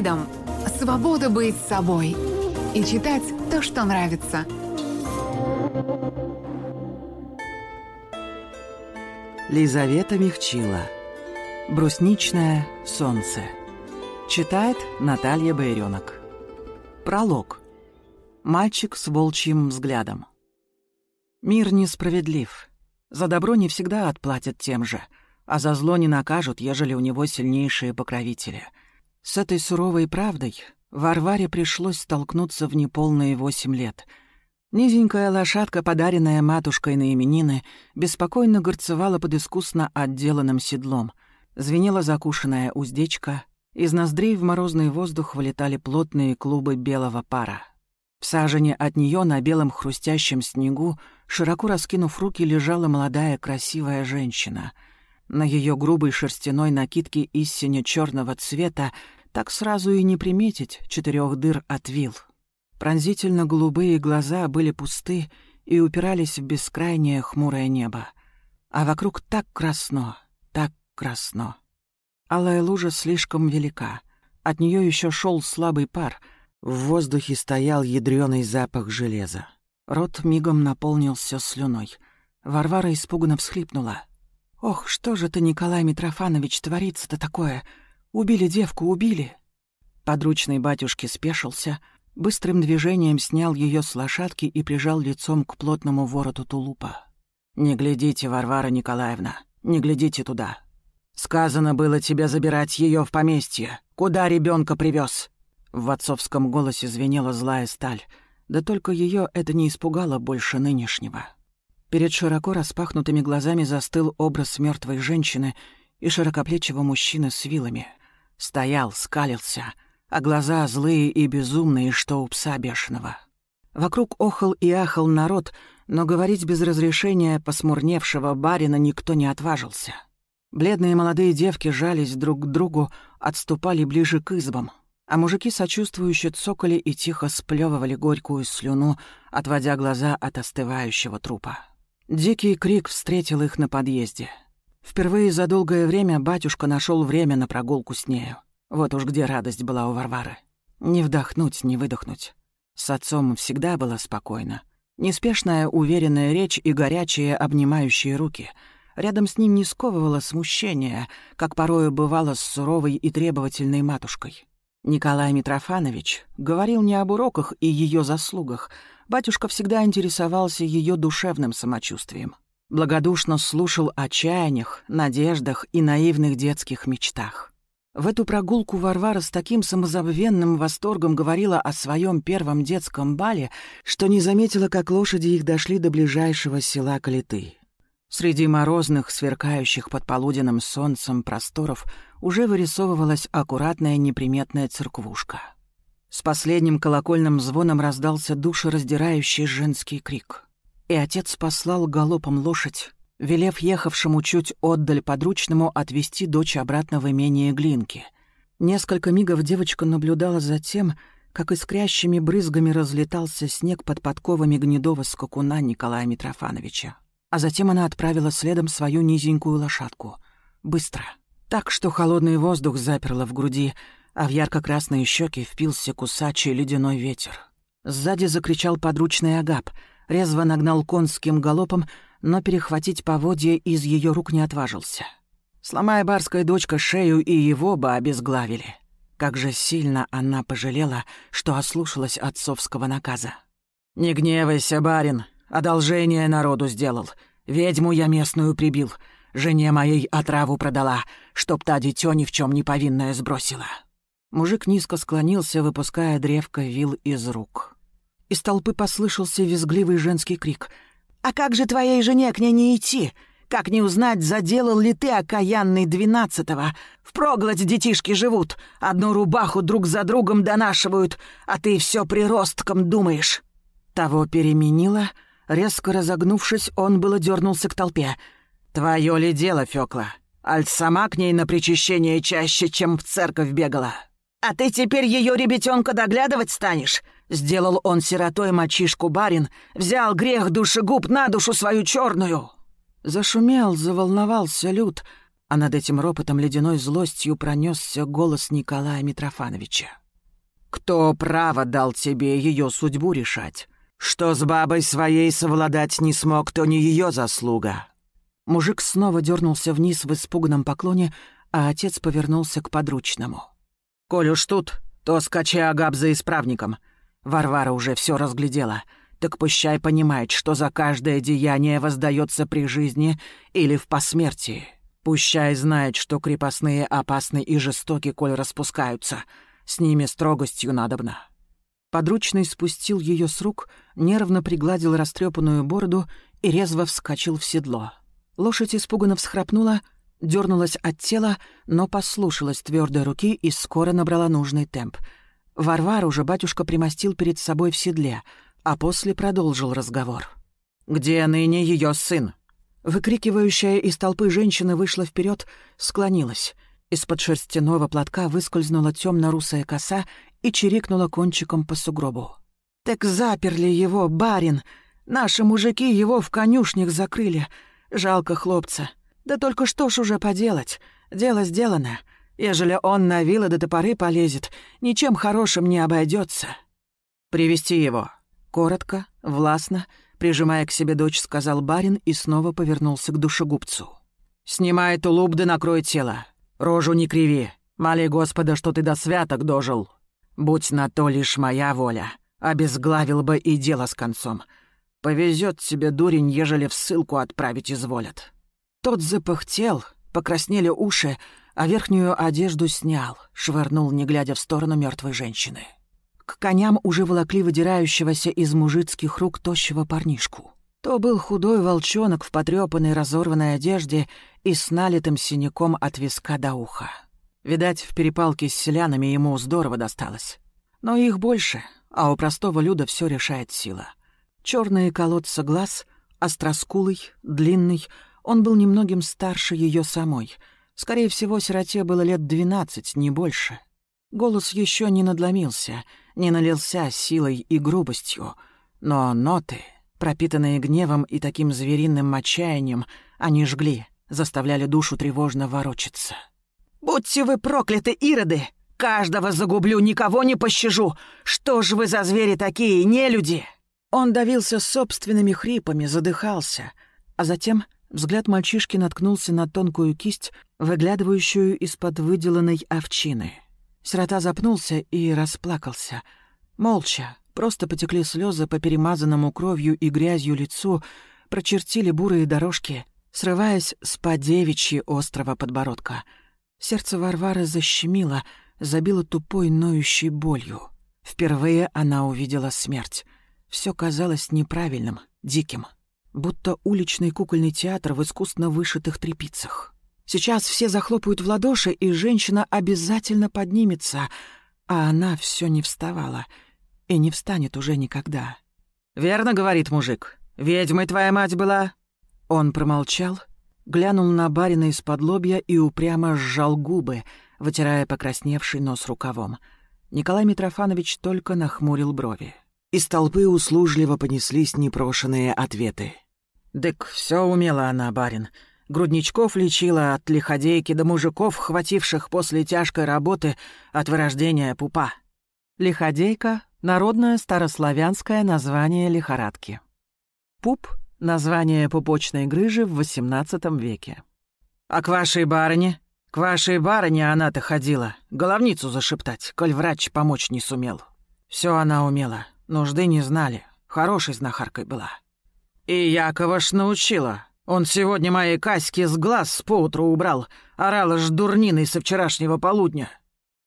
фридом — свобода быть собой и читать то, что нравится. Лизавета Мехчила. Брусничное солнце. Читает Наталья Байренок. Пролог. Мальчик с волчьим взглядом. Мир несправедлив. За добро не всегда отплатят тем же, а за зло не накажут, ежели у него сильнейшие покровители. С этой суровой правдой Варваре пришлось столкнуться в неполные восемь лет. Низенькая лошадка, подаренная матушкой на именины, беспокойно горцевала под искусно отделанным седлом. Звенела закушенная уздечка, из ноздрей в морозный воздух вылетали плотные клубы белого пара. В сажене от нее на белом хрустящем снегу, широко раскинув руки, лежала молодая красивая женщина. На ее грубой шерстяной накидке из сине-черного цвета так сразу и не приметить четырех дыр от вил. Пронзительно голубые глаза были пусты и упирались в бескрайнее хмурое небо. А вокруг так красно, так красно. Алая лужа слишком велика. От нее еще шел слабый пар — в воздухе стоял ядреный запах железа. Рот мигом наполнился слюной. Варвара испуганно всхлипнула. «Ох, что же ты, Николай Митрофанович, творится-то такое? Убили девку, убили!» Подручный батюшки спешился, быстрым движением снял ее с лошадки и прижал лицом к плотному вороту тулупа. «Не глядите, Варвара Николаевна, не глядите туда. Сказано было тебе забирать ее в поместье. Куда ребенка привез? В отцовском голосе звенела злая сталь, да только ее это не испугало больше нынешнего. Перед широко распахнутыми глазами застыл образ мертвой женщины и широкоплечего мужчины с вилами. Стоял, скалился, а глаза злые и безумные, что у пса бешеного. Вокруг охал и ахал народ, но говорить без разрешения посмурневшего барина никто не отважился. Бледные молодые девки жались друг к другу, отступали ближе к избам — а мужики сочувствующе цокали и тихо сплевывали горькую слюну, отводя глаза от остывающего трупа. Дикий крик встретил их на подъезде. Впервые за долгое время батюшка нашел время на прогулку с нею. Вот уж где радость была у Варвары. Не вдохнуть, не выдохнуть. С отцом всегда было спокойно. Неспешная, уверенная речь и горячие, обнимающие руки. Рядом с ним не сковывало смущение, как порою бывало с суровой и требовательной матушкой. Николай Митрофанович говорил не об уроках и ее заслугах. Батюшка всегда интересовался ее душевным самочувствием. Благодушно слушал о чаяниях, надеждах и наивных детских мечтах. В эту прогулку Варвара с таким самозабвенным восторгом говорила о своем первом детском бале, что не заметила, как лошади их дошли до ближайшего села Калиты. Среди морозных, сверкающих под полуденным солнцем просторов уже вырисовывалась аккуратная неприметная церквушка. С последним колокольным звоном раздался душераздирающий женский крик. И отец послал галопом лошадь, велев ехавшему чуть отдаль подручному отвезти дочь обратно в имение Глинки. Несколько мигов девочка наблюдала за тем, как искрящими брызгами разлетался снег под подковами гнедого скакуна Николая Митрофановича. А затем она отправила следом свою низенькую лошадку. Быстро. Так что холодный воздух заперла в груди, а в ярко-красные щеки впился кусачий ледяной ветер. Сзади закричал подручный агап, резво нагнал конским галопом, но перехватить поводья из ее рук не отважился. Сломая барская дочка шею, и его бы обезглавили. Как же сильно она пожалела, что ослушалась отцовского наказа. «Не гневайся, барин, Одолжение народу сделал. Ведьму я местную прибил. Жене моей отраву продала, чтоб та дитё ни в чем не повинное сбросила». Мужик низко склонился, выпуская древко вил из рук. Из толпы послышался визгливый женский крик. «А как же твоей жене к ней не идти? Как не узнать, заделал ли ты окаянный двенадцатого? Впроглоть детишки живут, одну рубаху друг за другом донашивают, а ты все приростком думаешь». Того переменила — Резко разогнувшись, он было дернулся к толпе. «Твое ли дело, Фёкла? Аль сама к ней на причащение чаще, чем в церковь бегала?» «А ты теперь ее ребятенка доглядывать станешь?» Сделал он сиротой мальчишку барин, взял грех душегуб на душу свою черную. Зашумел, заволновался люд, а над этим ропотом ледяной злостью пронесся голос Николая Митрофановича. «Кто право дал тебе ее судьбу решать? Что с бабой своей совладать не смог, то не ее заслуга». Мужик снова дернулся вниз в испуганном поклоне, а отец повернулся к подручному. «Коль уж тут, то скачи Агаб за исправником. Варвара уже все разглядела. Так пущай понимает, что за каждое деяние воздается при жизни или в посмертии». Пущай знает, что крепостные опасны и жестоки, коль распускаются. С ними строгостью надобно». Подручный спустил ее с рук, нервно пригладил растрепанную бороду и резво вскочил в седло. Лошадь испуганно всхрапнула, дернулась от тела, но послушалась твердой руки и скоро набрала нужный темп. Варвар уже батюшка примостил перед собой в седле, а после продолжил разговор. «Где ныне ее сын?» Выкрикивающая из толпы женщина вышла вперед, склонилась. Из-под шерстяного платка выскользнула темно-русая коса и чирикнула кончиком по сугробу. «Так заперли его, барин! Наши мужики его в конюшнях закрыли. Жалко хлопца. Да только что ж уже поделать? Дело сделано. Ежели он на вилы до топоры полезет, ничем хорошим не обойдется. «Привести его». Коротко, властно, Прижимая к себе дочь, сказал барин и снова повернулся к душегубцу. «Снимай тулуп да накрой тело. Рожу не криви. Моли Господа, что ты до святок дожил. Будь на то лишь моя воля. Обезглавил бы и дело с концом. Повезет тебе, дурень, ежели в ссылку отправить изволят». Тот запыхтел, покраснели уши, а верхнюю одежду снял, швырнул, не глядя в сторону мертвой женщины. К коням уже волокли выдирающегося из мужицких рук тощего парнишку. То был худой волчонок в потрёпанной разорванной одежде и с налитым синяком от виска до уха. Видать, в перепалке с селянами ему здорово досталось. Но их больше, а у простого люда все решает сила. Черные колодца глаз, остроскулый, длинный, он был немногим старше ее самой. Скорее всего, сироте было лет двенадцать, не больше — Голос еще не надломился, не налился силой и грубостью, но ноты, пропитанные гневом и таким звериным отчаянием, они жгли, заставляли душу тревожно ворочаться. «Будьте вы прокляты, ироды! Каждого загублю, никого не пощажу! Что ж вы за звери такие, не люди!» Он давился собственными хрипами, задыхался, а затем взгляд мальчишки наткнулся на тонкую кисть, выглядывающую из-под выделанной овчины — Сирота запнулся и расплакался. Молча, просто потекли слезы по перемазанному кровью и грязью лицу, прочертили бурые дорожки, срываясь с подевичьи острого подбородка. Сердце Варвары защемило, забило тупой ноющей болью. Впервые она увидела смерть. Все казалось неправильным, диким. Будто уличный кукольный театр в искусно вышитых трепицах. Сейчас все захлопают в ладоши, и женщина обязательно поднимется, а она все не вставала и не встанет уже никогда. «Верно, — говорит мужик, — ведьмой твоя мать была?» Он промолчал, глянул на барина из-под лобья и упрямо сжал губы, вытирая покрасневший нос рукавом. Николай Митрофанович только нахмурил брови. Из толпы услужливо понеслись непрошенные ответы. «Дык, все умела она, барин. Грудничков лечила от лиходейки до мужиков, хвативших после тяжкой работы от вырождения пупа. Лиходейка — народное старославянское название лихорадки. Пуп — название пупочной грыжи в XVIII веке. «А к вашей барыне? К вашей барыне она-то ходила, головницу зашептать, коль врач помочь не сумел. Все она умела, нужды не знали, хорошей знахаркой была. И Якова ж научила, он сегодня мои каськи с глаз поутру убрал, орала ж дурниной со вчерашнего полудня.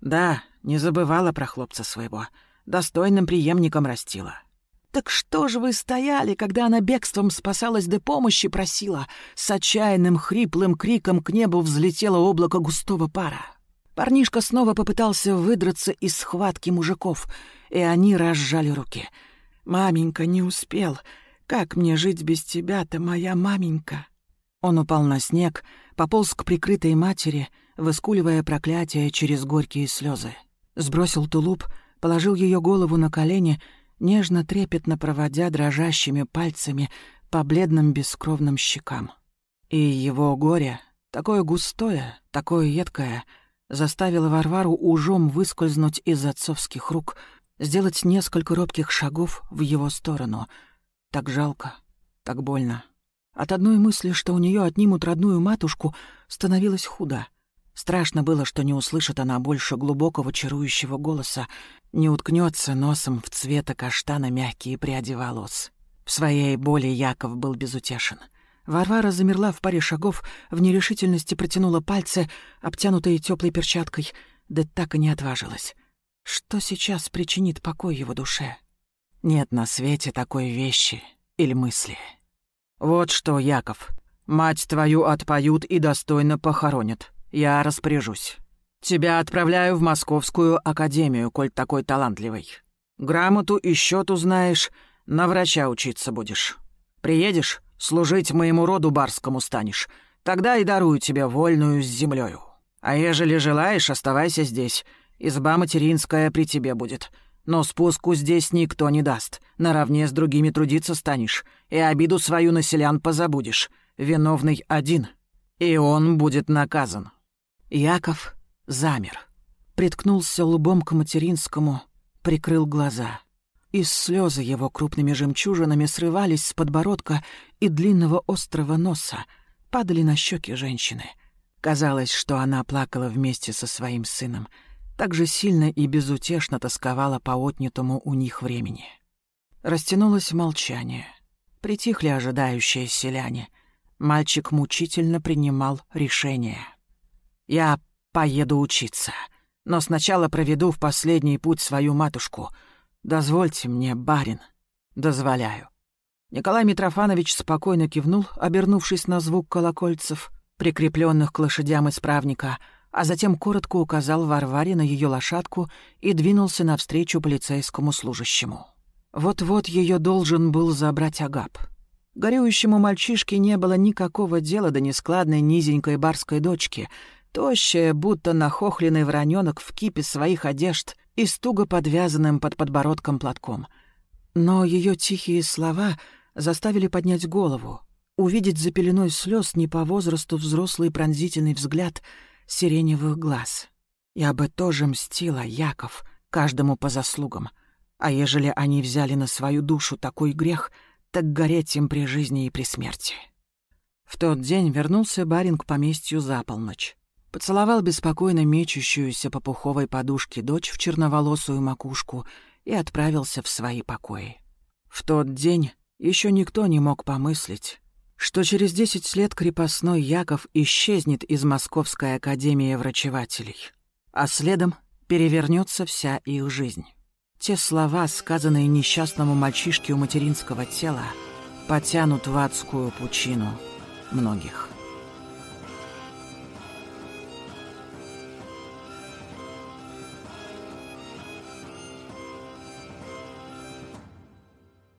Да, не забывала про хлопца своего, достойным преемником растила. Так что же вы стояли, когда она бегством спасалась да помощи просила? С отчаянным хриплым криком к небу взлетело облако густого пара. Парнишка снова попытался выдраться из схватки мужиков, и они разжали руки. «Маменька не успел», как мне жить без тебя-то, моя маменька?» Он упал на снег, пополз к прикрытой матери, выскуливая проклятие через горькие слезы. Сбросил тулуп, положил ее голову на колени, нежно трепетно проводя дрожащими пальцами по бледным бескровным щекам. И его горе, такое густое, такое едкое, заставило Варвару ужом выскользнуть из отцовских рук, сделать несколько робких шагов в его сторону. Так жалко, так больно. От одной мысли, что у нее отнимут родную матушку, становилось худо. Страшно было, что не услышит она больше глубокого чарующего голоса, не уткнется носом в цвета каштана мягкие пряди волос. В своей боли Яков был безутешен. Варвара замерла в паре шагов, в нерешительности протянула пальцы, обтянутые теплой перчаткой, да так и не отважилась. Что сейчас причинит покой его душе? Нет на свете такой вещи или мысли. Вот что, Яков, мать твою отпоют и достойно похоронят. Я распоряжусь. Тебя отправляю в Московскую академию, коль такой талантливый. Грамоту и счету знаешь, на врача учиться будешь. Приедешь, служить моему роду барскому станешь. Тогда и дарую тебе вольную с землею. А ежели желаешь, оставайся здесь. Изба материнская при тебе будет. Но спуску здесь никто не даст. Наравне с другими трудиться станешь. И обиду свою на селян позабудешь. Виновный один. И он будет наказан». Яков замер. Приткнулся лбом к материнскому, прикрыл глаза. Из слезы его крупными жемчужинами срывались с подбородка и длинного острого носа, падали на щеки женщины. Казалось, что она плакала вместе со своим сыном — так же сильно и безутешно тосковала по отнятому у них времени. Растянулось молчание. Притихли ожидающие селяне. Мальчик мучительно принимал решение. «Я поеду учиться, но сначала проведу в последний путь свою матушку. Дозвольте мне, барин». «Дозволяю». Николай Митрофанович спокойно кивнул, обернувшись на звук колокольцев, прикрепленных к лошадям исправника — а затем коротко указал Варваре на ее лошадку и двинулся навстречу полицейскому служащему. Вот-вот ее должен был забрать Агап. Горюющему мальчишке не было никакого дела до нескладной низенькой барской дочки, тощая, будто нахохленный враненок в кипе своих одежд и с туго подвязанным под подбородком платком. Но ее тихие слова заставили поднять голову, увидеть за пеленой слез не по возрасту взрослый пронзительный взгляд — сиреневых глаз. Я бы тоже мстила, Яков, каждому по заслугам. А ежели они взяли на свою душу такой грех, так гореть им при жизни и при смерти. В тот день вернулся барин к поместью за полночь. Поцеловал беспокойно мечущуюся по пуховой подушке дочь в черноволосую макушку и отправился в свои покои. В тот день еще никто не мог помыслить, что через десять лет крепостной Яков исчезнет из Московской академии врачевателей, а следом перевернется вся их жизнь. Те слова, сказанные несчастному мальчишке у материнского тела, потянут в адскую пучину многих.